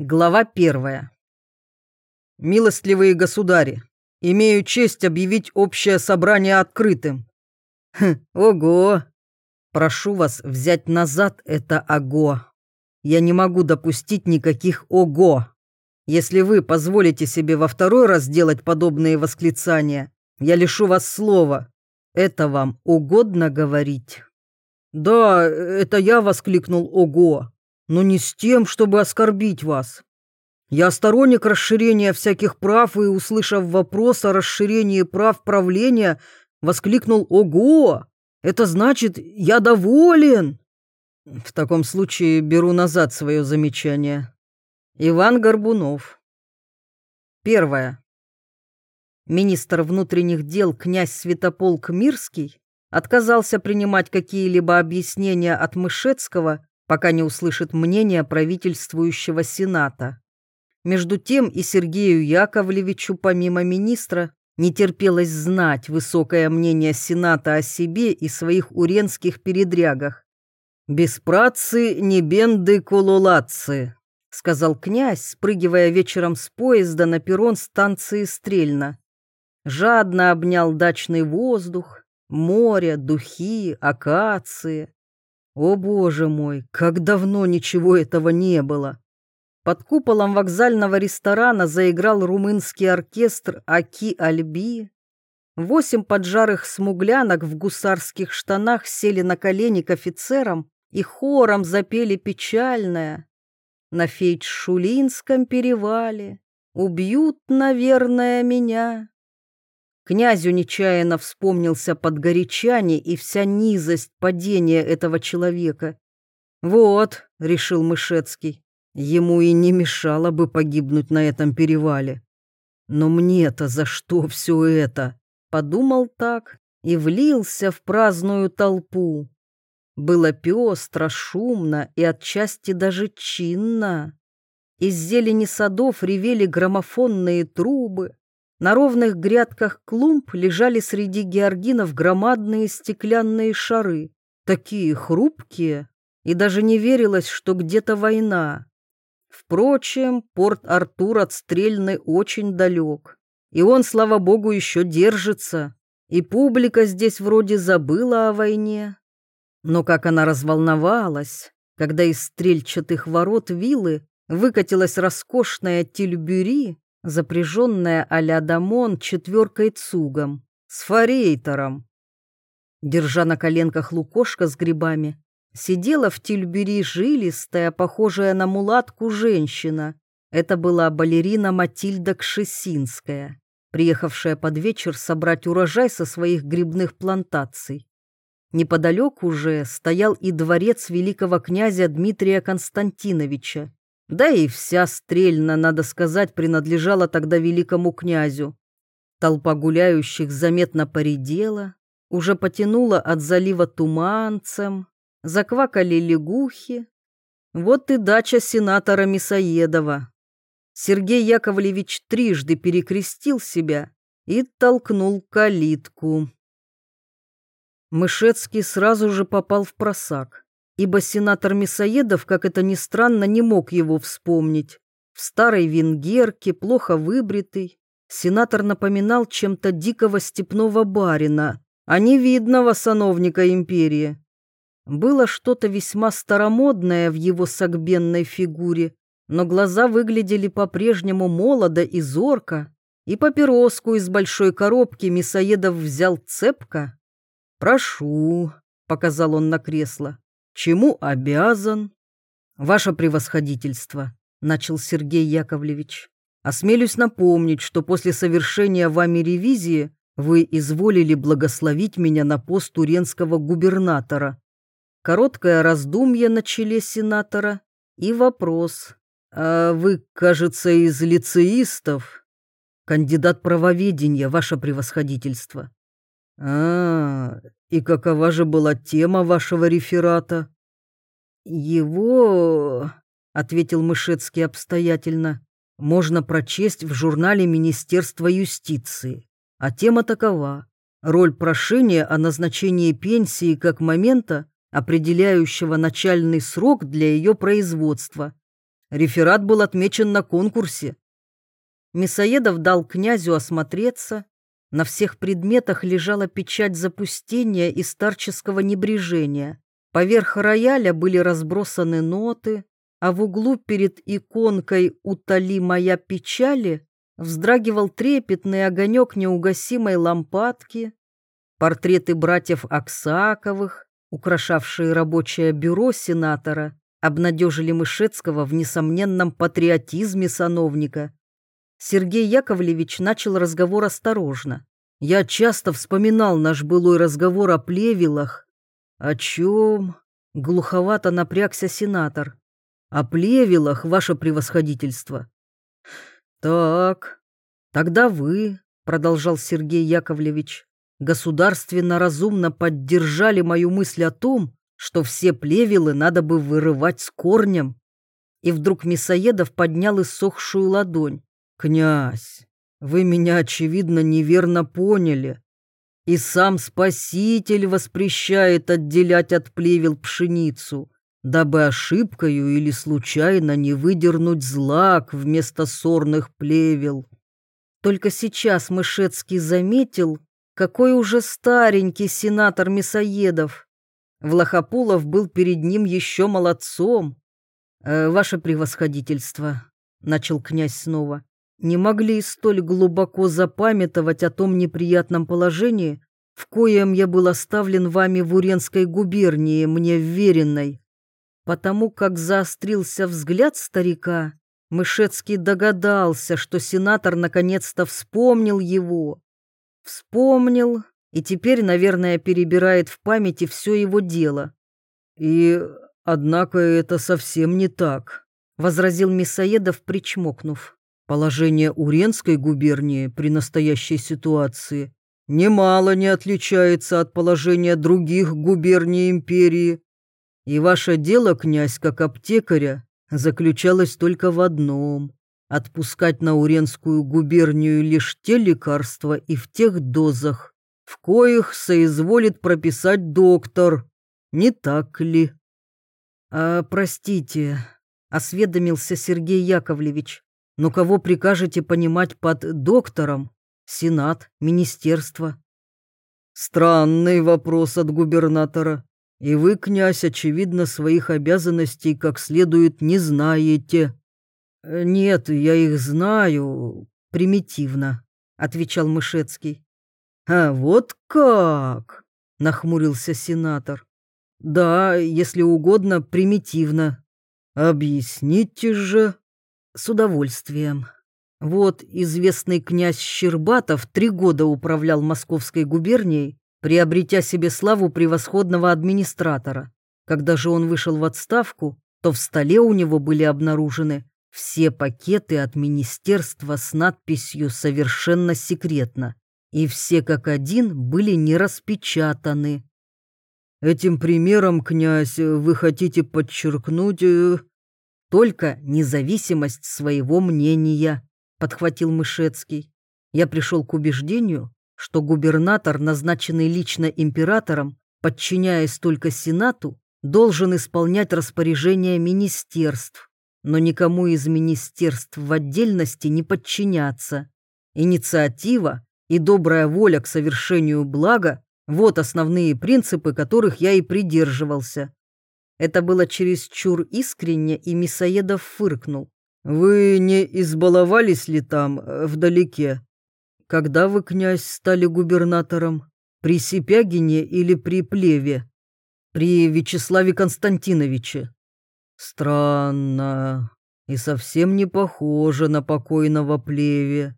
Глава первая. Милостливые государи, имею честь объявить общее собрание открытым. Хм, ого! Прошу вас взять назад это ого. Я не могу допустить никаких ого. Если вы позволите себе во второй раз делать подобные восклицания, я лишу вас слова. Это вам угодно говорить? Да, это я воскликнул ого но не с тем, чтобы оскорбить вас. Я сторонник расширения всяких прав и, услышав вопрос о расширении прав правления, воскликнул «Ого! Это значит, я доволен!» В таком случае беру назад свое замечание. Иван Горбунов. Первое. Министр внутренних дел князь Святополк Мирский отказался принимать какие-либо объяснения от Мышецкого пока не услышит мнение правительствующего Сената. Между тем и Сергею Яковлевичу, помимо министра, не терпелось знать высокое мнение Сената о себе и своих уренских передрягах. «Без працы не бенды колулацы», — сказал князь, спрыгивая вечером с поезда на перрон станции Стрельна. Жадно обнял дачный воздух, море, духи, акации. О боже мой, как давно ничего этого не было. Под куполом вокзального ресторана заиграл румынский оркестр Аки Альби. Восемь поджарых смуглянок в гусарских штанах сели на колени к офицерам и хором запели печальное. На Фейдшулинском перевале убьют, наверное, меня. Князю нечаянно вспомнился подгорячане и вся низость падения этого человека. «Вот», — решил Мышецкий, — «ему и не мешало бы погибнуть на этом перевале. Но мне-то за что все это?» Подумал так и влился в праздную толпу. Было пестро, шумно и отчасти даже чинно. Из зелени садов ревели граммофонные трубы, на ровных грядках клумб лежали среди георгинов громадные стеклянные шары, такие хрупкие, и даже не верилось, что где-то война. Впрочем, порт Артур от Стрельны очень далек, и он, слава богу, еще держится, и публика здесь вроде забыла о войне. Но как она разволновалась, когда из стрельчатых ворот виллы выкатилась роскошная тюльбюри запряженная а-ля Дамон четверкой цугом, с форейтором. Держа на коленках лукошка с грибами, сидела в тюльбери жилистая, похожая на мулатку женщина. Это была балерина Матильда Кшесинская, приехавшая под вечер собрать урожай со своих грибных плантаций. Неподалеку уже стоял и дворец великого князя Дмитрия Константиновича, да и вся стрельна, надо сказать, принадлежала тогда великому князю. Толпа гуляющих заметно поредела, уже потянула от залива туманцем, заквакали лягухи. Вот и дача сенатора Мисоедова. Сергей Яковлевич трижды перекрестил себя и толкнул калитку. Мышецкий сразу же попал в просак ибо сенатор Мясоедов, как это ни странно, не мог его вспомнить. В старой венгерке, плохо выбритый, сенатор напоминал чем-то дикого степного барина, а не видного сановника империи. Было что-то весьма старомодное в его согбенной фигуре, но глаза выглядели по-прежнему молодо и зорко, и папироску из большой коробки Мясоедов взял цепко. «Прошу», — показал он на кресло. Чему обязан? Ваше превосходительство, начал Сергей Яковлевич. Осмелюсь напомнить, что после совершения вами ревизии вы изволили благословить меня на пост туренского губернатора. Короткое раздумье на челе сенатора и вопрос. А вы, кажется, из лицеистов? Кандидат правоведения, ваше превосходительство. А, и какова же была тема вашего реферата? Его, ответил Мышецкий обстоятельно, можно прочесть в журнале Министерства юстиции. А тема такова: роль прошения о назначении пенсии как момента, определяющего начальный срок для ее производства. Реферат был отмечен на конкурсе. Мясоедов дал князю осмотреться. На всех предметах лежала печать запустения и старческого небрежения. Поверх рояля были разбросаны ноты, а в углу перед иконкой «Утоли моя печали» вздрагивал трепетный огонек неугасимой лампадки. Портреты братьев Аксаковых, украшавшие рабочее бюро сенатора, обнадежили Мышецкого в несомненном патриотизме сановника. Сергей Яковлевич начал разговор осторожно. Я часто вспоминал наш былой разговор о плевелах. О чем? Глуховато напрягся сенатор. О плевелах, ваше превосходительство. Так, тогда вы, продолжал Сергей Яковлевич, государственно разумно поддержали мою мысль о том, что все плевелы надо бы вырывать с корнем. И вдруг Мясоедов поднял иссохшую ладонь. «Князь, вы меня, очевидно, неверно поняли. И сам Спаситель воспрещает отделять от плевел пшеницу, дабы ошибкою или случайно не выдернуть злак вместо сорных плевел». Только сейчас Мышецкий заметил, какой уже старенький сенатор Мясоедов. Влахопулов был перед ним еще молодцом. «Э, «Ваше превосходительство», — начал князь снова, не могли столь глубоко запамятовать о том неприятном положении, в коем я был оставлен вами в Уренской губернии, мне вверенной. Потому как заострился взгляд старика, Мышецкий догадался, что сенатор наконец-то вспомнил его. Вспомнил и теперь, наверное, перебирает в памяти все его дело. И, однако, это совсем не так, — возразил Мясоедов, причмокнув. Положение Уренской губернии при настоящей ситуации немало не отличается от положения других губерний империи. И ваше дело, князь, как аптекаря, заключалось только в одном – отпускать на Уренскую губернию лишь те лекарства и в тех дозах, в коих соизволит прописать доктор. Не так ли? А, простите, осведомился Сергей Яковлевич. Но кого прикажете понимать под доктором? Сенат, министерство? Странный вопрос от губернатора. И вы, князь, очевидно, своих обязанностей как следует не знаете. Э, нет, я их знаю примитивно, отвечал Мышецкий. А вот как? нахмурился сенатор. Да, если угодно, примитивно. Объясните же. С удовольствием. Вот известный князь Щербатов три года управлял Московской губернией, приобретя себе славу превосходного администратора. Когда же он вышел в отставку, то в столе у него были обнаружены все пакеты от министерства с надписью «Совершенно секретно», и все как один были не распечатаны. Этим примером, князь, вы хотите подчеркнуть э, только независимость своего мнения», — подхватил Мышецкий. «Я пришел к убеждению, что губернатор, назначенный лично императором, подчиняясь только Сенату, должен исполнять распоряжения министерств, но никому из министерств в отдельности не подчиняться. Инициатива и добрая воля к совершению блага – вот основные принципы, которых я и придерживался. Это было чересчур искренне, и Мясоедов фыркнул. «Вы не избаловались ли там, э, вдалеке? Когда вы, князь, стали губернатором? При Сипягине или при Плеве? При Вячеславе Константиновиче?» «Странно. И совсем не похоже на покойного Плеве».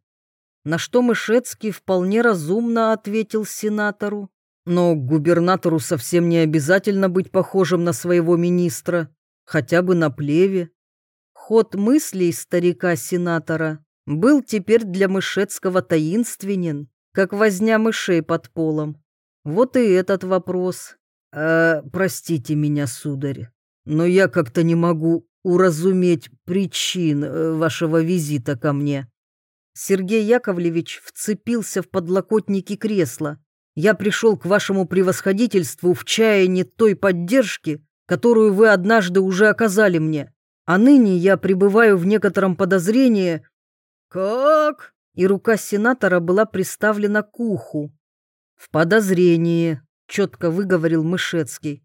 На что Мышецкий вполне разумно ответил сенатору. Но губернатору совсем не обязательно быть похожим на своего министра, хотя бы на плеве. Ход мыслей старика-сенатора был теперь для Мышецкого таинственен, как возня мышей под полом. Вот и этот вопрос. «Э, простите меня, сударь, но я как-то не могу уразуметь причин э, вашего визита ко мне». Сергей Яковлевич вцепился в подлокотники кресла, я пришел к вашему превосходительству в чаянии той поддержки, которую вы однажды уже оказали мне. а ныне я пребываю в некотором подозрении. Как? И рука сенатора была приставлена к уху. В подозрении, четко выговорил Мышецкий.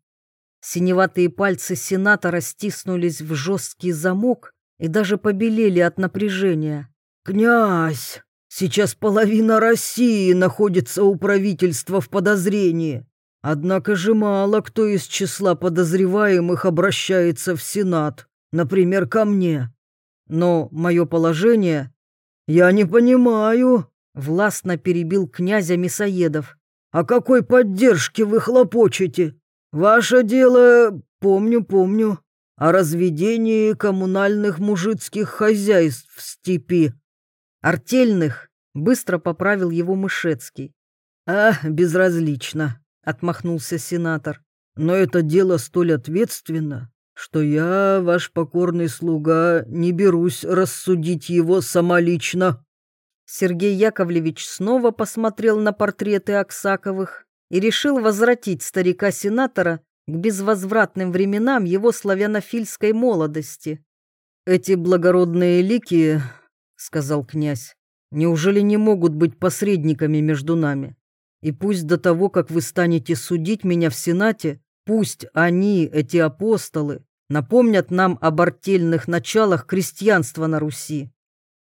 Синеватые пальцы сенатора стиснулись в жесткий замок и даже побелели от напряжения. «Князь, сейчас половина России находится у правительства в подозрении. Однако же мало кто из числа подозреваемых обращается в Сенат, например, ко мне. Но мое положение... Я не понимаю, властно перебил князя Мясоедов. О какой поддержке вы хлопочете? Ваше дело, помню, помню, о разведении коммунальных мужицких хозяйств в степи. Артельных, быстро поправил его Мышецкий. А, безразлично, отмахнулся сенатор. Но это дело столь ответственно, что я, ваш покорный слуга, не берусь рассудить его самолично. Сергей Яковлевич снова посмотрел на портреты Аксаковых и решил возвратить старика-сенатора к безвозвратным временам его славянофильской молодости. «Эти благородные лики, — сказал князь, — неужели не могут быть посредниками между нами? И пусть до того, как вы станете судить меня в Сенате, пусть они, эти апостолы, напомнят нам об артельных началах крестьянства на Руси».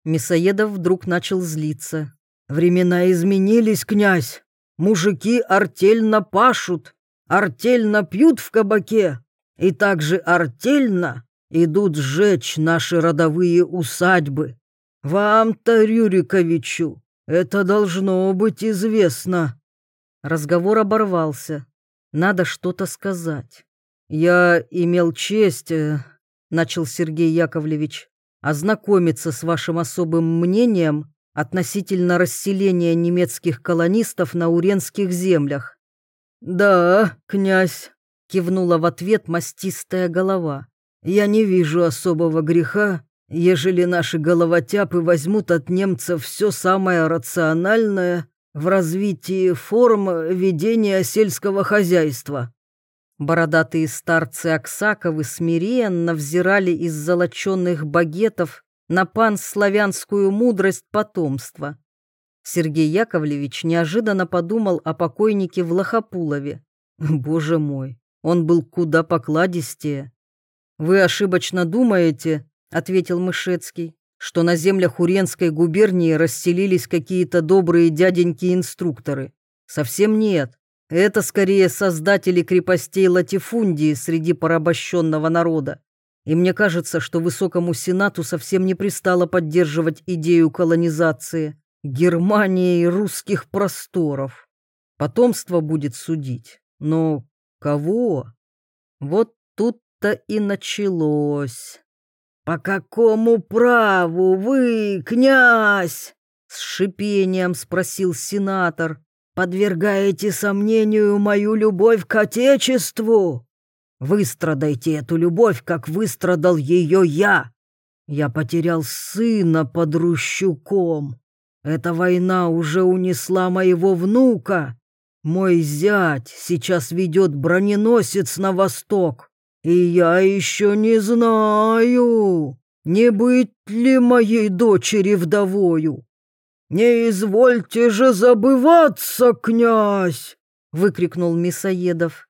Мясоедов вдруг начал злиться. «Времена изменились, князь. Мужики артельно пашут, артельно пьют в кабаке и также артельно идут сжечь наши родовые усадьбы. Вам-то, Рюриковичу, это должно быть известно. Разговор оборвался. Надо что-то сказать. Я имел честь, э, начал Сергей Яковлевич, ознакомиться с вашим особым мнением относительно расселения немецких колонистов на уренских землях. «Да, князь», — кивнула в ответ мастистая голова. «Я не вижу особого греха, ежели наши головотяпы возьмут от немцев все самое рациональное в развитии форм ведения сельского хозяйства. Бородатые старцы Аксаковы смиренно взирали из золоченных багетов на пан-славянскую мудрость потомства. Сергей Яковлевич неожиданно подумал о покойнике Влахопулове. Боже мой, он был куда покладистее. «Вы ошибочно думаете, ответил Мышецкий, что на землях Уренской губернии расселились какие-то добрые дяденьки-инструкторы. Совсем нет. Это скорее создатели крепостей латифундии среди порабощенного народа. И мне кажется, что Высокому Сенату совсем не пристало поддерживать идею колонизации Германии и русских просторов. Потомство будет судить. Но кого? Вот тут-то и началось. «По какому праву вы, князь?» С шипением спросил сенатор. «Подвергаете сомнению мою любовь к Отечеству? Выстрадайте эту любовь, как выстрадал ее я. Я потерял сына под Рущуком. Эта война уже унесла моего внука. Мой зять сейчас ведет броненосец на восток. И я еще не знаю, не быть ли моей дочери вдовою. Не извольте же забываться, князь! выкрикнул Мисоедов.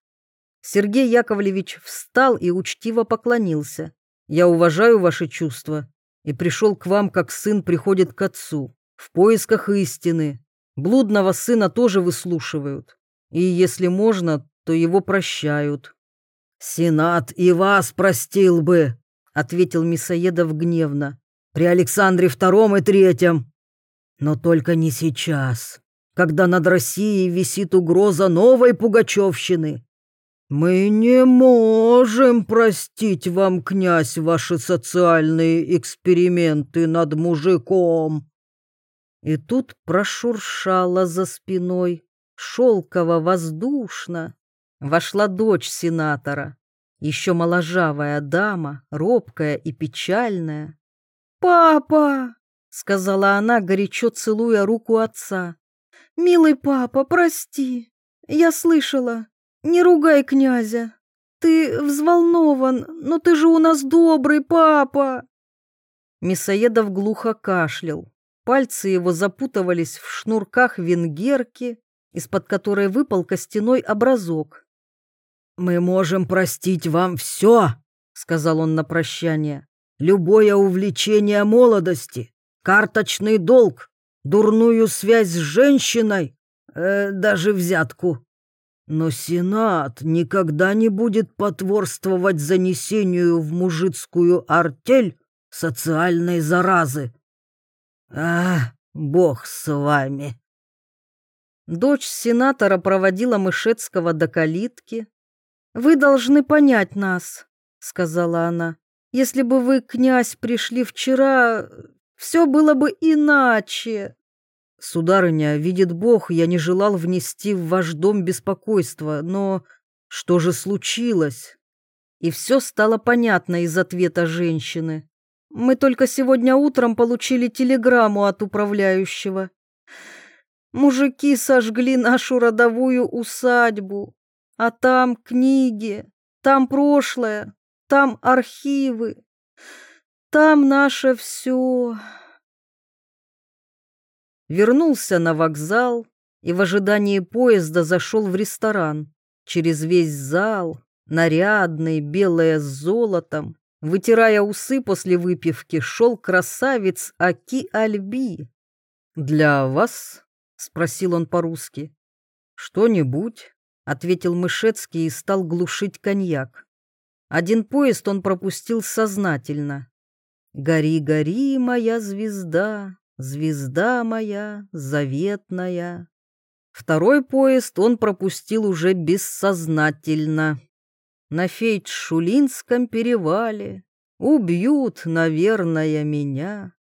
Сергей Яковлевич встал и учтиво поклонился. Я уважаю ваши чувства и пришел к вам, как сын приходит к отцу, в поисках истины. Блудного сына тоже выслушивают, и, если можно, то его прощают. «Сенат и вас простил бы», — ответил Мисоедов гневно, «при Александре Втором и Третьем. Но только не сейчас, когда над Россией висит угроза новой пугачевщины. Мы не можем простить вам, князь, ваши социальные эксперименты над мужиком». И тут прошуршало за спиной, шелково-воздушно, вошла дочь сенатора, еще моложавая дама, робкая и печальная. «Папа!» — сказала она, горячо целуя руку отца. «Милый папа, прости. Я слышала. Не ругай князя. ты взволнован, но ты же у нас добрый папа!» Мясоедов глухо кашлял. Пальцы его запутывались в шнурках венгерки, из-под которой выпал костяной образок. «Мы можем простить вам все», — сказал он на прощание. «Любое увлечение молодости, карточный долг, дурную связь с женщиной, э, даже взятку. Но Сенат никогда не будет потворствовать занесению в мужицкую артель социальной заразы. А, бог с вами. Дочь сенатора проводила Мышецкого до калитки. «Вы должны понять нас», — сказала она. «Если бы вы, князь, пришли вчера, все было бы иначе». «Сударыня, видит Бог, я не желал внести в ваш дом беспокойство, но что же случилось?» И все стало понятно из ответа женщины. Мы только сегодня утром получили телеграмму от управляющего. Мужики сожгли нашу родовую усадьбу, а там книги, там прошлое, там архивы, там наше все. Вернулся на вокзал и в ожидании поезда зашел в ресторан. Через весь зал, нарядный, белое с золотом, Вытирая усы после выпивки, шел красавец Аки Альби. «Для вас?» — спросил он по-русски. «Что-нибудь?» — ответил Мышецкий и стал глушить коньяк. Один поезд он пропустил сознательно. «Гори, гори, моя звезда, звезда моя заветная». Второй поезд он пропустил уже бессознательно на Фейт-Шулинском перевале убьют, наверное, меня.